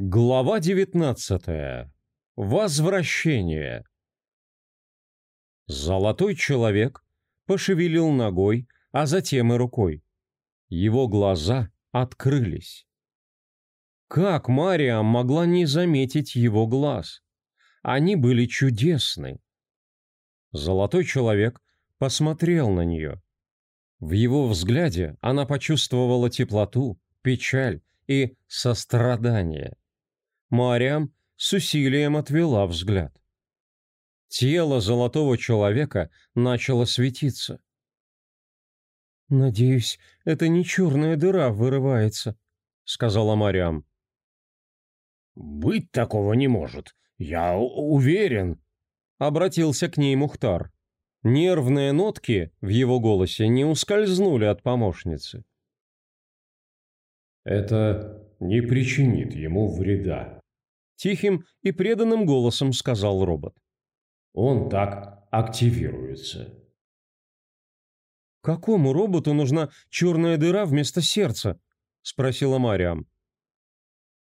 Глава 19. Возвращение. Золотой человек пошевелил ногой, а затем и рукой. Его глаза открылись. Как Мариам могла не заметить его глаз? Они были чудесны. Золотой человек посмотрел на нее. В его взгляде она почувствовала теплоту, печаль и сострадание. Мариам с усилием отвела взгляд. Тело золотого человека начало светиться. «Надеюсь, это не черная дыра вырывается», — сказала Мариам. «Быть такого не может, я уверен», — обратился к ней Мухтар. Нервные нотки в его голосе не ускользнули от помощницы. «Это не причинит ему вреда», Тихим и преданным голосом сказал робот. Он так активируется. «Какому роботу нужна черная дыра вместо сердца?» — спросила Мариам.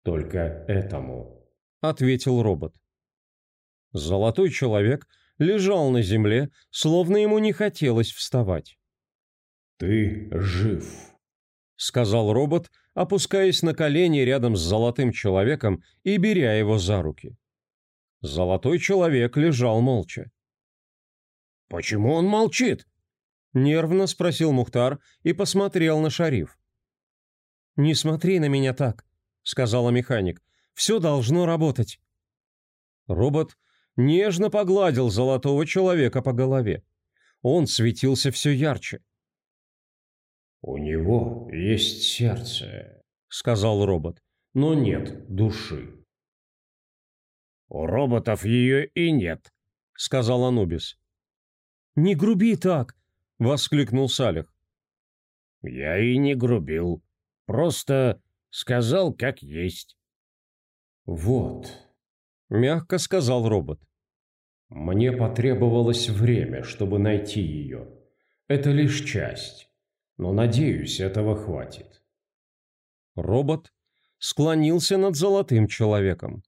«Только этому», — ответил робот. Золотой человек лежал на земле, словно ему не хотелось вставать. «Ты жив», — сказал робот, опускаясь на колени рядом с золотым человеком и беря его за руки. Золотой человек лежал молча. «Почему он молчит?» — нервно спросил Мухтар и посмотрел на шариф. «Не смотри на меня так», — сказала механик. «Все должно работать». Робот нежно погладил золотого человека по голове. Он светился все ярче. «У него есть сердце», — сказал робот, — «но нет души». «У роботов ее и нет», — сказал Анубис. «Не груби так!» — воскликнул Салих. «Я и не грубил. Просто сказал, как есть». «Вот», — мягко сказал робот. «Мне потребовалось время, чтобы найти ее. Это лишь часть но, надеюсь, этого хватит. Робот склонился над золотым человеком.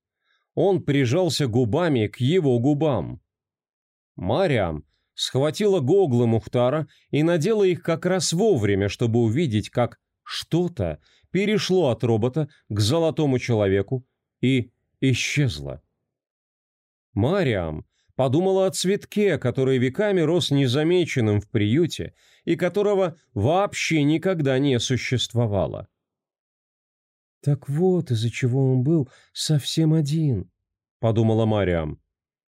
Он прижался губами к его губам. Мариам схватила гоглы Мухтара и надела их как раз вовремя, чтобы увидеть, как что-то перешло от робота к золотому человеку и исчезло. Мариам подумала о цветке, который веками рос незамеченным в приюте и которого вообще никогда не существовало. «Так вот из-за чего он был совсем один», — подумала Мариам.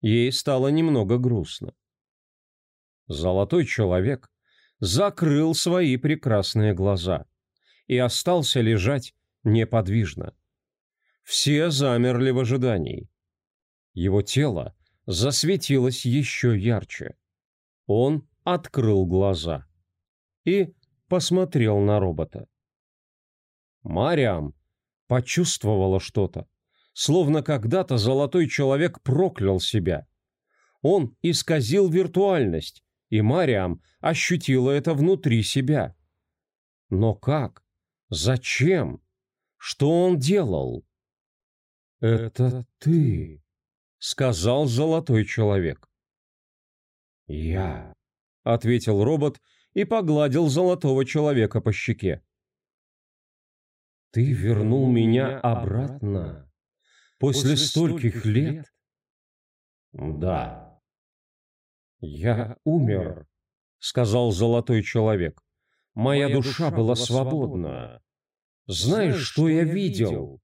Ей стало немного грустно. Золотой человек закрыл свои прекрасные глаза и остался лежать неподвижно. Все замерли в ожидании. Его тело засветилось еще ярче. Он открыл глаза и посмотрел на робота. Мариам почувствовала что-то, словно когда-то золотой человек проклял себя. Он исказил виртуальность, и Мариам ощутила это внутри себя. Но как? Зачем? Что он делал? «Это ты», — сказал золотой человек. «Я», — ответил робот и погладил золотого человека по щеке. «Ты вернул меня обратно после стольких лет?» «Да». «Я умер», — сказал золотой человек. «Моя душа была свободна. Знаешь, что я видел?»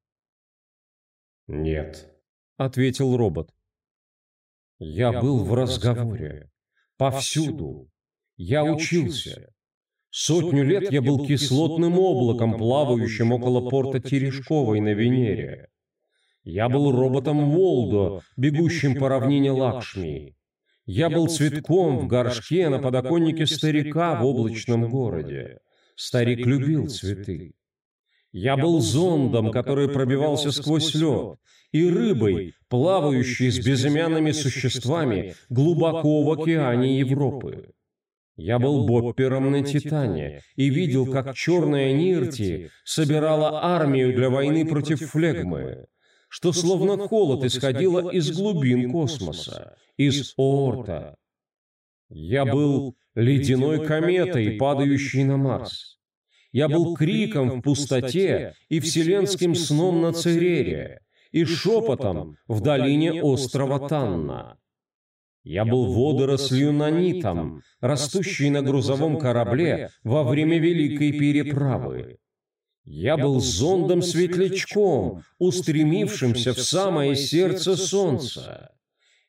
«Нет», ответил робот. Я был в разговоре. Повсюду. Я учился. Сотню лет я был кислотным облаком, плавающим около порта Терешковой на Венере. Я был роботом Волдо, бегущим по равнине Лакшми. Я был цветком в горшке на подоконнике старика в облачном городе. Старик любил цветы. Я был зондом, который пробивался сквозь лед, и рыбой, плавающей с безымянными существами глубоко в океане Европы. Я был боппером на Титане и видел, как черная Нирти собирала армию для войны против флегмы. что словно холод исходило из глубин космоса, из Оорта. Я был ледяной кометой, падающей на Марс. Я был криком в пустоте и вселенским сном на Церере, и шепотом в долине острова Танна. Я был водорослью нанитом, растущей на грузовом корабле во время Великой Переправы. Я был зондом-светлячком, устремившимся в самое сердце солнца.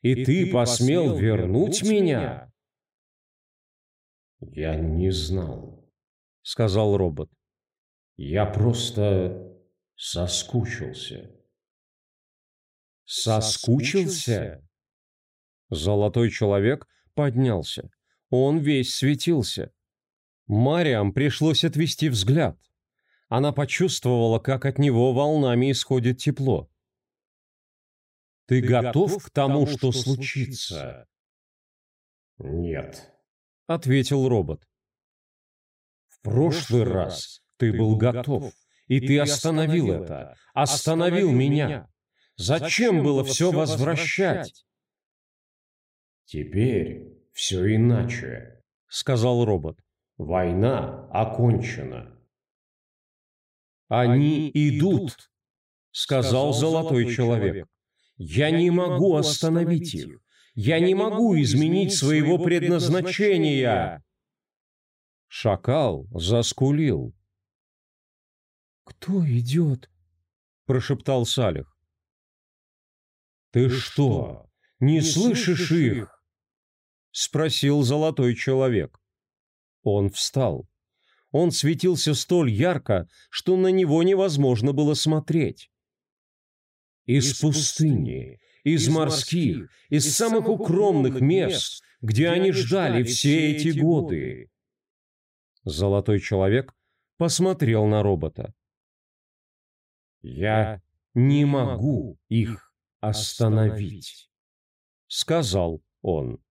И ты посмел вернуть меня? Я не знал, сказал робот. Я просто соскучился. Соскучился? Золотой человек поднялся. Он весь светился. Мариам пришлось отвести взгляд. Она почувствовала, как от него волнами исходит тепло. «Ты, Ты готов, готов к тому, что, что случится?» «Нет», — ответил робот. «В прошлый раз ты был готов, и ты остановил это, остановил меня. Зачем было все возвращать?» «Теперь все иначе», — сказал робот. «Война окончена». «Они идут», — сказал золотой человек. «Я не могу остановить их. Я не могу изменить своего предназначения». Шакал заскулил. «Кто идет?» – прошептал Салих. «Ты что, не слышишь их?» – спросил золотой человек. Он встал. Он светился столь ярко, что на него невозможно было смотреть. Из пустыни, из морских, из самых укромных мест, где они ждали все эти годы. Золотой человек посмотрел на робота. «Я не могу их остановить», — сказал он.